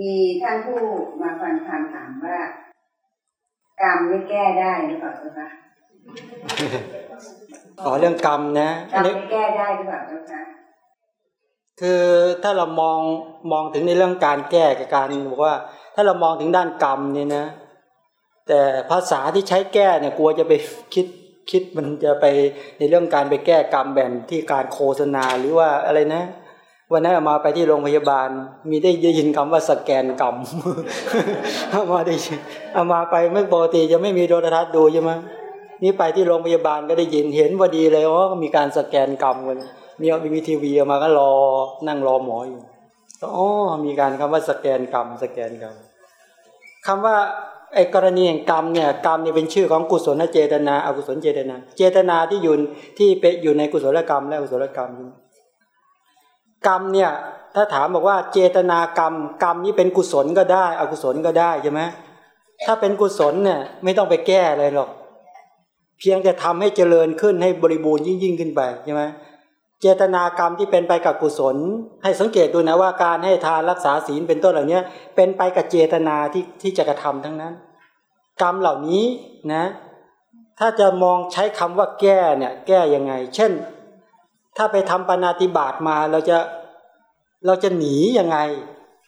มีท่านผู้มาฟังคำถามว่ากรรมไม่แก้ได้หรือเปล่าเจ้าคะอ๋อเรื่องกรรมนะกรรมไม่แก้ได้หรือเปล่าเจ้าคะคือถ้าเรามองมองถึงในเรื่องการแก้กับการบอกว่า ถ้าเรามองถึงด้านกรรมเนี่ยนะ แต่ภาษาที่ใช้แก้เนี่ยกลัวจะไปคิดคิดมันจะไปในเรื่องการไปแก้กรรมแบบที่การโฆษณาหรือว่าอะไรนะ วันนั้นมาไปที่โรงพยาบาล มีได้ยินคำว่าสแกนกรรมเอามาได้เอามาไปไม่ปกติจะไม่มีโทรทัศน์ดูใช่ไหมนี่ไปที่โรงพยาบาลก็ได้ยินเห็นพอดีเลยว่ามีการสแกนกรรมกันมีมีทีวีมาก็รอนั่งรอหมออยู่อ๋อมีการคำว่าสแกนกรรมสแกนกรรมคำว่าไอ้กรณีแห่งกรรมเนี่ยกรรมเนี่ยเป็นชื่อของกุศลเจตนาอกุศลเจตนา เจตนาที่อยู่ที่เป็นอยู่ในกุศลกรรมและอกุศลกรรม กรรมเนี่ยถ้าถามบอกว่าเจตนากรรม กรรมนี้เป็นกุศลก็ได้ อกุศลก็ได้ใช่ไหมถ้าเป็นกุศลเนี่ยไม่ต้องไปแก้อะไรหรอก เพียงแต่ทำให้เจริญขึ้นให้บริบูรณ์ยิ่งยิ่งขึ้นไปใช่ไหมเจตนากรรมที่เป็นไปกับกุศล ให้สังเกตดูนะว่าการให้ทานรักษาศีลเป็นต้นเหล่านี้เป็นไปกับเจตนาที่ที่จะกระทำทั้งนั้น กรรมเหล่านี้นะ ถ้าจะมองใช้คำว่าแก้เนี่ยแก้ยังไง เช่น ถ้าไปทำปนาติบาตมาเราจะเราจะหนียังไง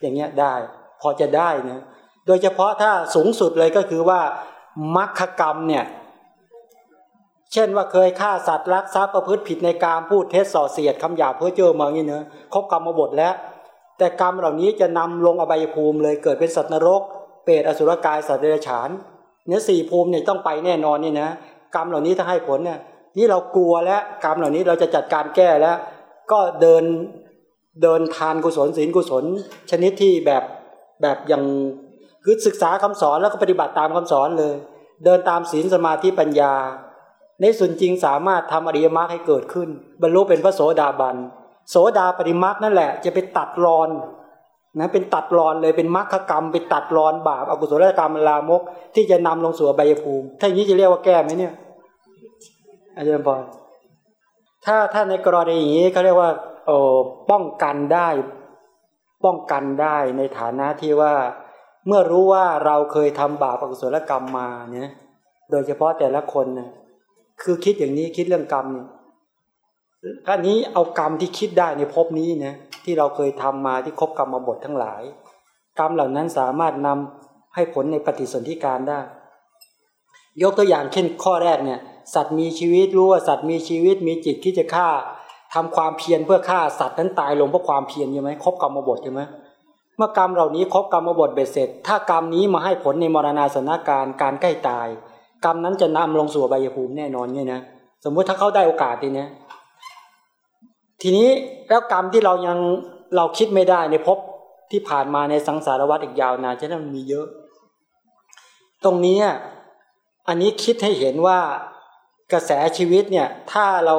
อย่างเงี้ยได้ พอจะได้นะโดยเฉพาะถ้าสูงสุดเลยก็คือว่ามัคคกรรมเนี่ยเช่นว่าเคยฆ่าสัตว์รักทรัพย์ประพฤติผิดในการพูดเท็จส่อเสียดคำหยาเพื่อเจอมาองนี้เนอะครบกรรมมาบทแล้ว แต่กรรมเหล่านี้จะนำลงอบายภูมิเลยเกิดเป็นสัตว์นรก เปรตอสุรกายสัตว์เดรัจฉาน เนื้อสี่ภูมิเนี่ยต้องไปแน่นอนนี่นะกรรมเหล่านี้ถ้าให้ผลเนี่ย นี่เรากลัวแล้วกรรมเหล่านี้เราจะจัดการแก้แล้ว ก็เดินเดินทานกุศลศีลกุศล ชนิดที่แบบแบบอย่างคือศึกษาคำสอนแล้วก็ปฏิบัติตามคำสอนเลย เดินตามศีลสมาธิปัญญา ในส่วนจริงสามารถทำอริยมรรคให้เกิดขึ้น บรรลุเป็นพระโสดาบันโสดาปริมรรคนั่นแหละ จะไปตัดรอนนะเป็นตัดรอนเลยเป็นมรรคกรรมไปตัดรอนบาปอกุศลกรรมลามก ที่จะนำลงสู่ใบภูมิ ถ้าอย่างนี้จะเรียกว่าแก้ไหมเนี่ย อาจารย์บอลถ้าถ้าในกรณีอย่างนี้เขาเรียกว่าโอ้ป้องกันได้ ป้องกันได้ในฐานะที่ว่า เมื่อรู้ว่าเราเคยทำบาปอกุศลกรรมมาเนี่ยโดยเฉพาะแต่ละคนเนี่ยคือคิดอย่างนี้คิดเรื่องกรรมเนี่ยอันนี้เอากรรมที่คิดได้ในภพนี้นะที่เราเคยทำมาที่ครบกรรมมาบททั้งหลาย กรรมเหล่านั้นสามารถนำให้ผลในปฏิสนธิการได้ ยกตัวอย่างเช่นข้อแรกเนี่ย สัตว์มีชีวิตรู้ว่าสัตว์มีชีวิตมีจิตที่จะฆ่าทำความเพียรเพื่อฆ่าสัตว์นั้นตายลงเพราะความเพียรใช่ไหมครบกรรมบทใช่ไหมเมื่อกรรมเหล่านี้ครบกรรมบทเบ็ดเสร็จ ถ้ากรรมนี้มาให้ผลในมรณาสนาการการใกล้ตาย กรรมนั้นจะนำลงสู่ใบภูมิแน่นอนเนี่ยนะสมมุติถ้าเขาได้โอกาสทีนี้ทีนี้แล้วกรรมที่เรายังเราคิดไม่ได้ในภพที่ผ่านมาในสังสารวัฏอีกยาวนานจะนั้นมีเยอะ ตรงนี้อันนี้คิดให้เห็นว่า กระแสชีวิตเนี่ยถ้าเรา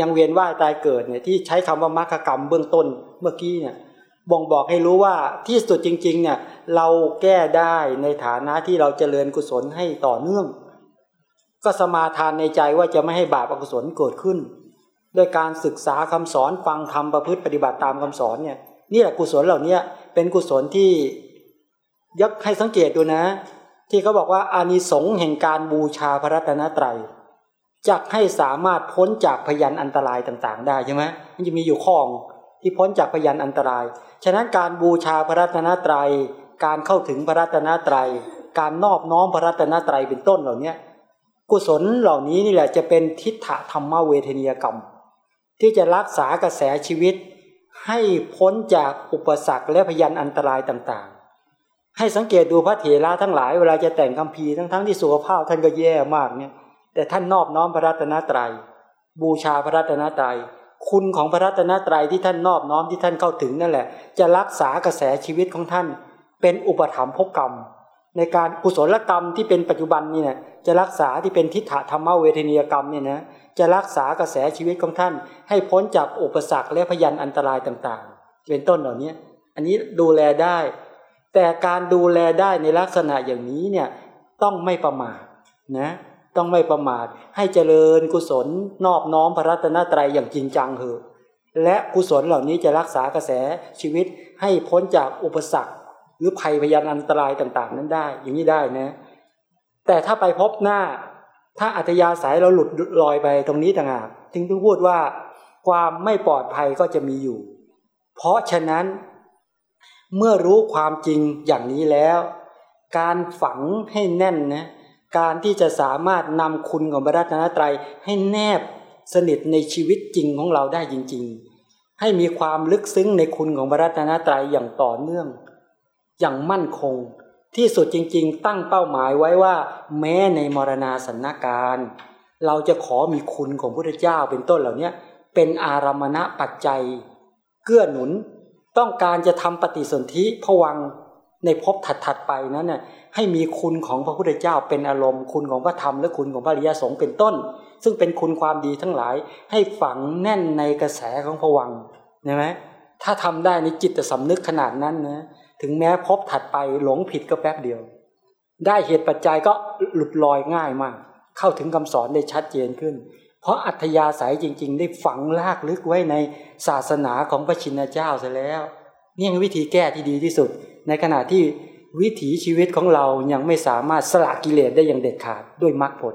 ยังเวียนว่ายตายเกิดเนี่ยที่ใช้คำว่ามรรคกรรมเบื้องต้นเมื่อกี้เนี่ยบ่งบอกให้รู้ว่าที่สุดจริงๆเนี่ยเราแก้ได้ในฐานะที่เราเจริญกุศลให้ต่อเนื่อง ก็สมาทานในใจว่าจะไม่ให้บาปอกุศลเกิดขึ้นด้วยการศึกษาคำสอนฟังธรรมประพฤติปฏิบัติตามคำสอนเนี่ยนี่แหละกุศลเหล่านี้เป็นกุศลที่ยักให้สังเกตดูนะ ที่เขาบอกว่าอานิสงส์แห่งการบูชาพระรัตนตรัย จะให้สามารถพ้นจากพยันอันตรายต่างๆ ได้ใช่ไหมมันจะมีอยู่ข้องที่พ้นจากพยันอันตราย ฉะนั้นการบูชาพระรัตนตรัย การเข้าถึงพระรัตนตรัย การนอบน้อมพระรัตนตรัยเป็นต้นเหล่านี้กุศลเหล่านี้นี่แหละจะเป็นทิฏฐธรรมเวทนียกรรม ที่จะรักษากระแสชีวิต ให้พ้นจากอุปสรรคและพยันอันตรายต่างๆ ให้สังเกตดูพระเถระทั้งหลายเวลาจะแต่งคำพีทั้งๆทที่สุขภาพท่านก็แย่มากเนี่ย แต่ท่านนอบน้อมพระรัตนตรยัย บูชาพระรัตนตรยัย คุณของพระรัตนตรัยที่ท่านนอบน้อมที่ท่านเข้าถึงนั่นแหละ จะรักษากระแสชีวิตของท่าน เป็นอุปถัมภกกรรม ในการกุศลกรรมที่เป็นปัจจุบันนี่นะจะรักษาที่เป็นทิฏฐธรรมเวทนียกรรมเนี่ยนะจะรักษากระแสชีวิตของท่าน ให้พ้นจากอุปสรรคและพยันอันตรายต่างๆ เป็นต้นเหล่านี้อันนี้ดูแลได้ แต่การดูแลได้ในลักษณะอย่างนี้เนี่ยต้องไม่ประมาทนะ ต้องไม่ประมาท ให้เจริญกุศลนอบน้อมพระรัตนตรัยอย่างจริงจังเถอะและกุศลเหล่านี้จะรักษากระแสชีวิตให้พ้นจากอุปสรรค หรือภัยพยานอันตรายต่างๆ นั้นได้ อย่างนี้ได้นะ แต่ถ้าไปพบหน้า ถ้าอัธยาศัยเราหลุดลอยไปตรงนี้ต่างหากจึงต้องพูดว่าความไม่ปลอดภัยก็จะมีอยู่ เพราะฉะนั้น เมื่อรู้ความจริงอย่างนี้แล้ว การฝังให้แน่นนะ การที่จะสามารถนำคุณของพระรัตนตรัยให้แนบสนิทในชีวิตจริงของเราได้จริง ๆ ให้มีความลึกซึ้งในคุณของพระรัตนตรัยอย่างต่อเนื่อง อย่างมั่นคง ที่สุดจริง ๆ ตั้งเป้าหมายไว้ว่า แม้ในมรณาสันนาการ เราจะขอมีคุณของพระพุทธเจ้าเป็นต้นเหล่านี้เป็นอารมณะปัจจัย เกื้อหนุน ต้องการจะทำปฏิสนธิผวัง ในภพถัดๆไปนั้นน่ะให้มีคุณของพระพุทธเจ้าเป็นอารมณ์ คุณของพระธรรมและคุณของพระริยสงฆ์เป็นต้น ซึ่งเป็นคุณความดีทั้งหลายให้ฝังแน่นในกระแสของผวังใช่ไหมถ้าทำได้ในจิตสำนึกขนาดนั้นนะถึงแม้พบถัดไปหลงผิดก็แป๊บเดียว ได้เหตุปัจจัยก็หลุดลอยง่ายมาก เข้าถึงคำสอนได้ชัดเจนขึ้น เพราะอัธยาศัยจริง ๆ ได้ฝังลากลึกไว้ในศาสนาของพระชินเจ้าซะแล้ว นี่คือวิธีแก้ที่ดีที่สุด ในขณะที่วิถีชีวิตของเรายังไม่สามารถสละกิเลสได้อย่างเด็ดขาดด้วยมรรคผล